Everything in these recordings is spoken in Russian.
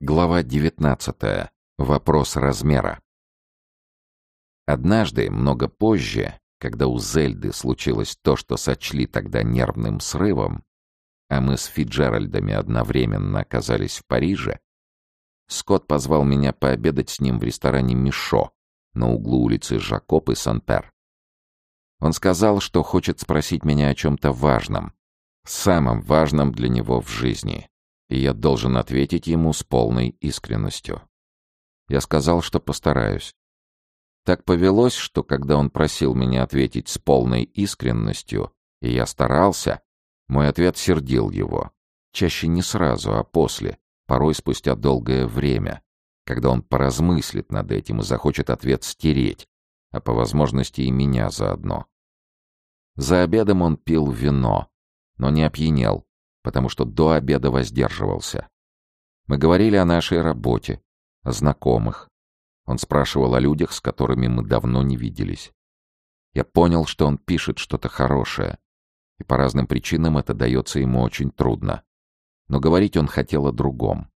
Глава 19. Вопрос размера. Однажды, много позже, когда у Зельды случилось то, что сочли тогда нервным срывом, а мы с Фиджеральдами одновременно оказались в Париже, Скотт позвал меня пообедать с ним в ресторане «Мишо» на углу улицы Жакоп и Сан-Пер. Он сказал, что хочет спросить меня о чем-то важном, самом важном для него в жизни, и я должен ответить ему с полной искренностью. Я сказал, что постараюсь. Так повелось, что когда он просил меня ответить с полной искренностью, и я старался, мой ответ сердил его. Чаще не сразу, а после, порой спустя долгое время, когда он поразмыслит над этим и захочет ответ стереть, а по возможности и меня заодно. За обедом он пил вино, но не опьянел, потому что до обеда воздерживался. Мы говорили о нашей работе, о знакомых. Он спрашивал о людях, с которыми мы давно не виделись. Я понял, что он пишет что-то хорошее, и по разным причинам это дается ему очень трудно. Но говорить он хотел о другом.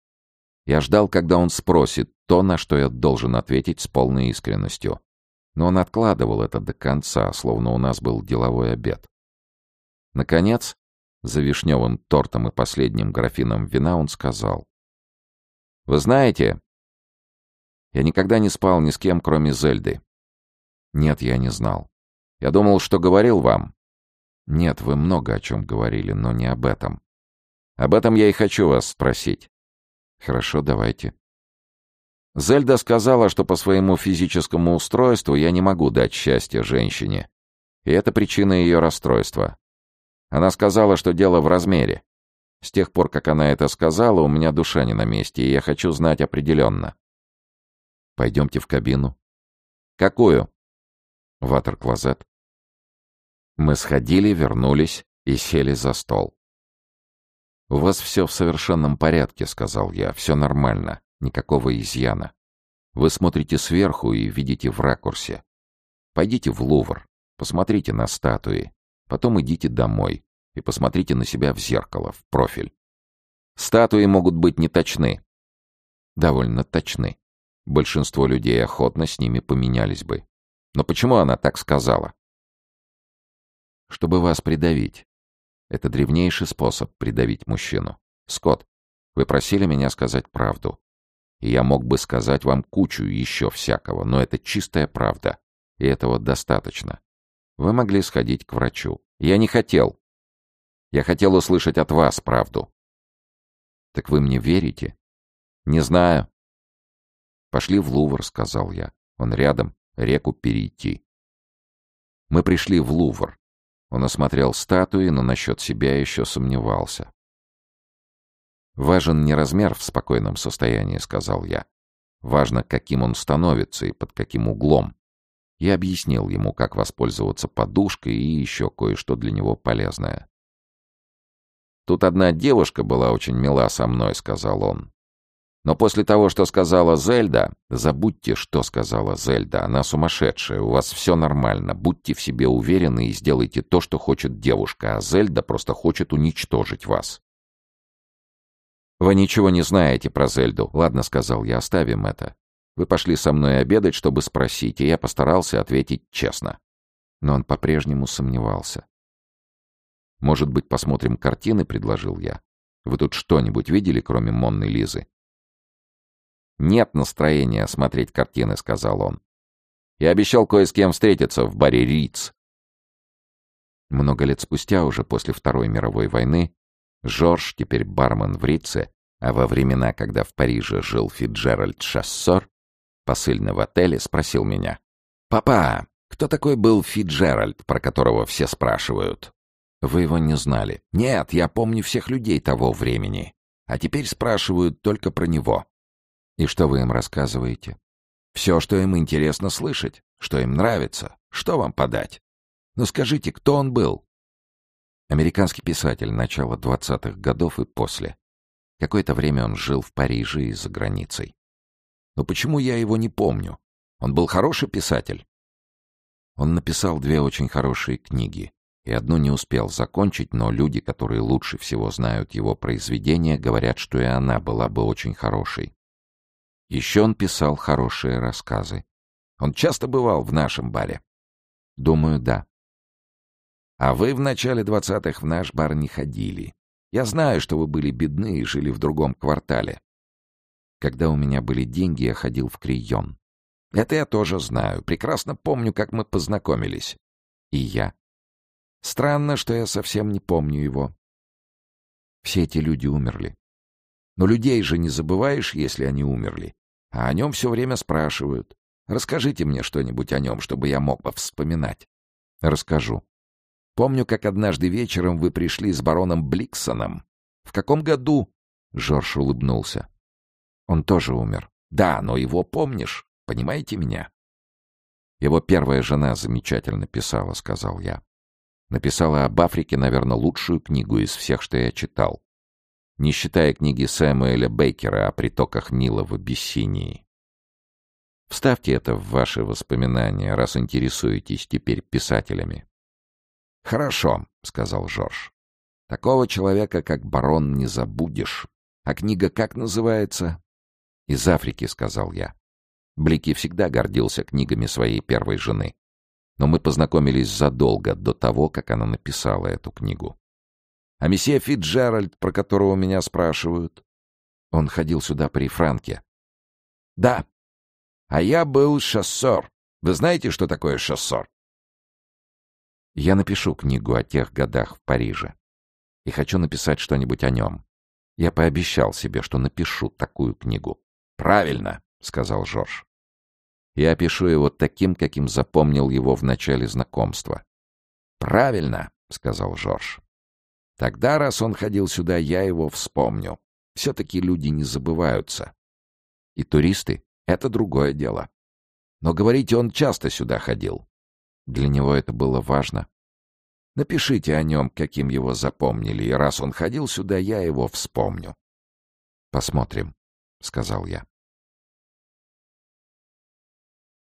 Я ждал, когда он спросит то, на что я должен ответить с полной искренностью. Но он откладывал это до конца, словно у нас был деловой обед. Наконец, за вишневым тортом и последним графином вина он сказал. «Вы знаете, я никогда не спал ни с кем, кроме Зельды». «Нет, я не знал. Я думал, что говорил вам». «Нет, вы много о чем говорили, но не об этом». «Об этом я и хочу вас спросить». «Хорошо, давайте». Зельда сказала, что по своему физическому устройству я не могу дать счастье женщине. И это причина ее расстройства. Она сказала, что дело в размере. С тех пор, как она это сказала, у меня душа не на месте, и я хочу знать определенно. Пойдемте в кабину. Какую? Ватер-клозет. Мы сходили, вернулись и сели за стол. «У вас все в совершенном порядке», — сказал я. «Все нормально. Никакого изъяна. Вы смотрите сверху и видите в ракурсе. Пойдите в Лувр, посмотрите на статуи. Потом идите домой и посмотрите на себя в зеркало, в профиль. Статуи могут быть неточны. Довольно точны. Большинство людей охотно с ними поменялись бы. Но почему она так сказала? Чтобы вас придавить. Это древнейший способ придавить мужчину. Скотт, вы просили меня сказать правду. И я мог бы сказать вам кучу еще всякого, но это чистая правда. И этого достаточно. Вы могли сходить к врачу. Я не хотел. Я хотел услышать от вас правду. Так вы мне верите? Не знаю. Пошли в Лувр, сказал я. Он рядом, реку перейти. Мы пришли в Лувр. Он осмотрел статуи, но насчет себя еще сомневался. «Важен не размер в спокойном состоянии», — сказал я. «Важно, каким он становится и под каким углом. Я объяснил ему, как воспользоваться подушкой и еще кое-что для него полезное. «Тут одна девушка была очень мила со мной», — сказал он. «Но после того, что сказала Зельда, забудьте, что сказала Зельда. Она сумасшедшая, у вас все нормально. Будьте в себе уверены и сделайте то, что хочет девушка, а Зельда просто хочет уничтожить вас». «Вы ничего не знаете про Зельду. Ладно, — сказал я, — оставим это. Вы пошли со мной обедать, чтобы спросить, и я постарался ответить честно. Но он по-прежнему сомневался. «Может быть, посмотрим картины?» — предложил я. «Вы тут что-нибудь видели, кроме Монны Лизы?» «Нет настроения смотреть картины», — сказал он. «Я обещал кое с кем встретиться в баре Риц». Много лет спустя, уже после Второй мировой войны, Жорж, теперь бармен в Рице, а во времена, когда в Париже жил Фиджеральд Шассор, посыльный в отеле, спросил меня. «Папа, кто такой был Фиджеральд, про которого все спрашивают?» «Вы его не знали?» «Нет, я помню всех людей того времени. А теперь спрашивают только про него». «И что вы им рассказываете?» «Все, что им интересно слышать, что им нравится. Что вам подать? Ну скажите, кто он был?» Американский писатель начала двадцатых годов и после. Какое-то время он жил в Париже и за границей. Но почему я его не помню? Он был хороший писатель. Он написал две очень хорошие книги, и одну не успел закончить, но люди, которые лучше всего знают его произведения, говорят, что и она была бы очень хорошей. Еще он писал хорошие рассказы. Он часто бывал в нашем баре. Думаю, да. А вы в начале двадцатых в наш бар не ходили. Я знаю, что вы были бедны и жили в другом квартале. Когда у меня были деньги, я ходил в Крион. Это я тоже знаю. Прекрасно помню, как мы познакомились. И я. Странно, что я совсем не помню его. Все эти люди умерли. Но людей же не забываешь, если они умерли. А о нем все время спрашивают. Расскажите мне что-нибудь о нем, чтобы я мог бы вспоминать. Расскажу. Помню, как однажды вечером вы пришли с бароном Бликсоном. В каком году? Жорж улыбнулся. Он тоже умер. Да, но его помнишь. Понимаете меня? Его первая жена замечательно писала, сказал я. Написала об Африке, наверное, лучшую книгу из всех, что я читал. Не считая книги Сэмуэля Бейкера о притоках Нила в Абиссинии. Вставьте это в ваши воспоминания, раз интересуетесь теперь писателями. «Хорошо», — сказал Жорж. «Такого человека, как барон, не забудешь. А книга как называется?» «Из Африки», — сказал я. Блики всегда гордился книгами своей первой жены. Но мы познакомились задолго до того, как она написала эту книгу. А месье Фитджеральд, про которого меня спрашивают? Он ходил сюда при Франке. Да. А я был шоссор. Вы знаете, что такое шоссор? Я напишу книгу о тех годах в Париже. И хочу написать что-нибудь о нем. Я пообещал себе, что напишу такую книгу. «Правильно», — сказал Жорж. Я опишу его таким, каким запомнил его в начале знакомства. «Правильно», — сказал Жорж. «Тогда, раз он ходил сюда, я его вспомню. Все-таки люди не забываются. И туристы — это другое дело. Но, говорите, он часто сюда ходил. Для него это было важно. Напишите о нем, каким его запомнили, и раз он ходил сюда, я его вспомню. «Посмотрим», — сказал я.